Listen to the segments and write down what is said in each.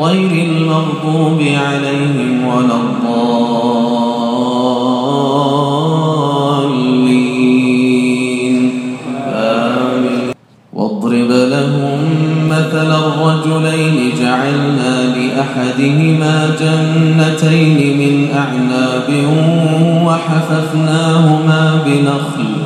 غير المغضوب عليهم ولا الضالين. آمين. واضرب لهم مثل الرجلين جعلنا لأحدهما جنتين من أعناب وحففناهما بنخل.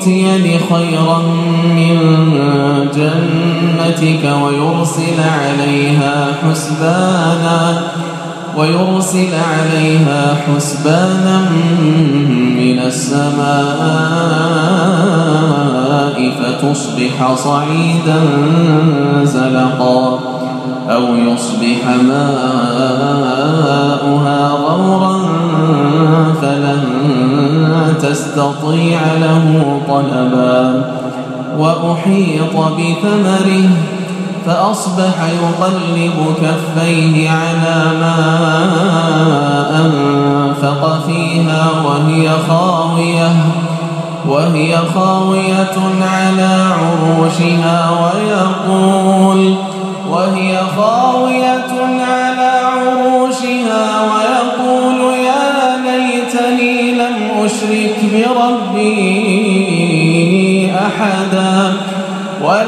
يؤتيني خيرا من جنتك ويرسل عليها حسبانا ويرسل عليها حسبانا من السماء فتصبح صعيدا زلقا أو يصبح ماؤها تستطيع له طلبا وأحيط بثمره فأصبح يقلب كفيه على ما أنفق فيها وهي خاوية وهي خاوية على عروشها ويقول وهي خاوية على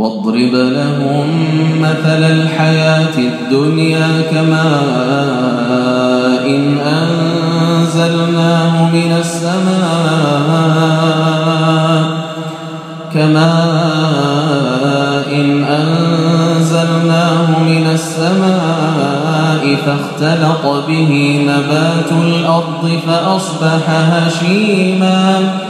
واضرب لهم مثل الحياة الدنيا كماء إن أنزلناه من السماء كماء إن أنزلناه من السماء فاختلط به نبات الأرض فأصبح هشيماً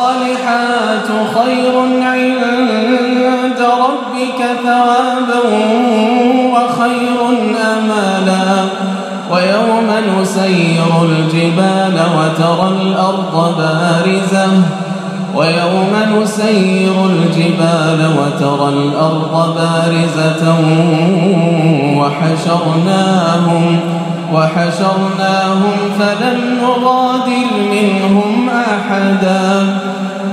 خير عند ربك ثوابا وخير أمالا. ويوم نسير الجبال وترى الأرض بارزة. ويوم نسير الجبال وترى الأرض بارزة. وحشرناهم وحشرناهم فلم نغادر منهم أحدا.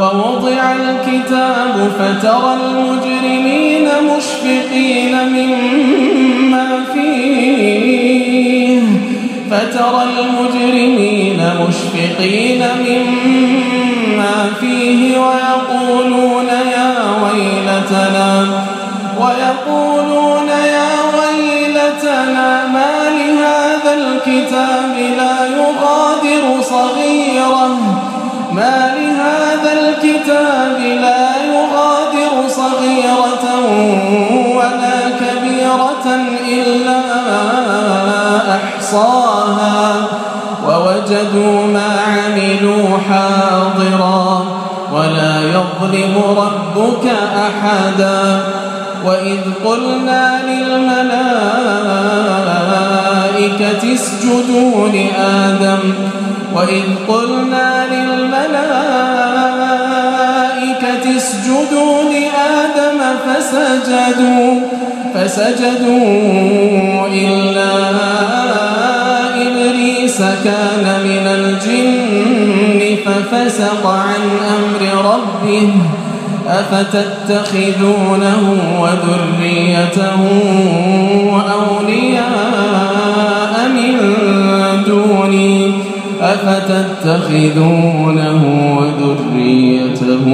ووضع الكتاب فترى المجرمين مشفقين مما فيه. فترى المجرمين مشفقين مما فيه ويقولون يا ويلتنا ويقولون يا ويلتنا ما لهذا الكتاب لا يغادر صغيرة ما لهذا الكتاب لا يغادر صغيرة ولا كبيرة إلا أحصاها. ووجدوا ما عملوا حاضرا ولا يظلم ربك أحدا. وإذ قلنا للملائكة اسجدوا لآدم. وإذ قلنا للملائكة فسجدوا فسجدوا إلا إبليس كان من الجن ففسق عن أمر ربه أفتتخذونه وذريته أولياء من دوني أفتتخذونه وذريته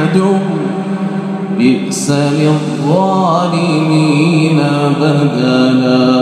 عدو بئس للظالمين بدلاً.